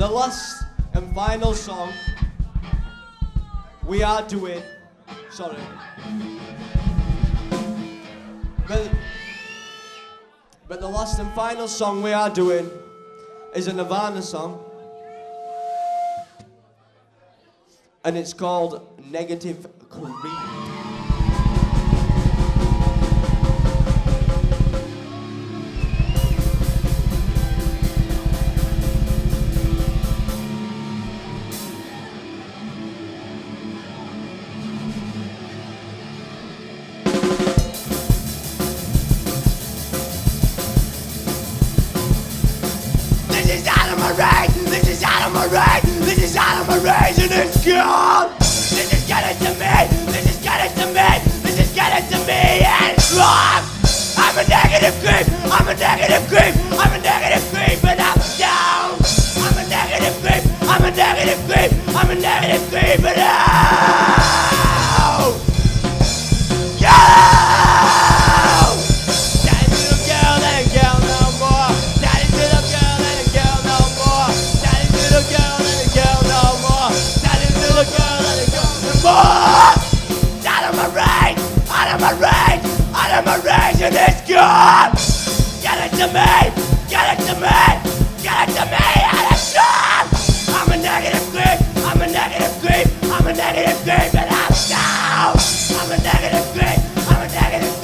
the last and final song we are doing. Sorry. But, but the last and final song we are doing is a Nirvana song. And it's called Negative Creep. Is out of my range. This is out of my range. This is out of my range, and it's gone. This is getting to me. This is getting to me. This is getting to me, and it's wrong. I'm a negative creep. I'm a negative creep. I'm a negative creep, and I'm down. I'm a negative creep. I'm a negative creep. I'm a negative creep, and out. liberation is gone. Get it to me, get it to me, get it to me, and it's gone. I'm a negative creep, I'm a negative creep, I'm a negative creep, and I'm down. I'm a negative creep, I'm a negative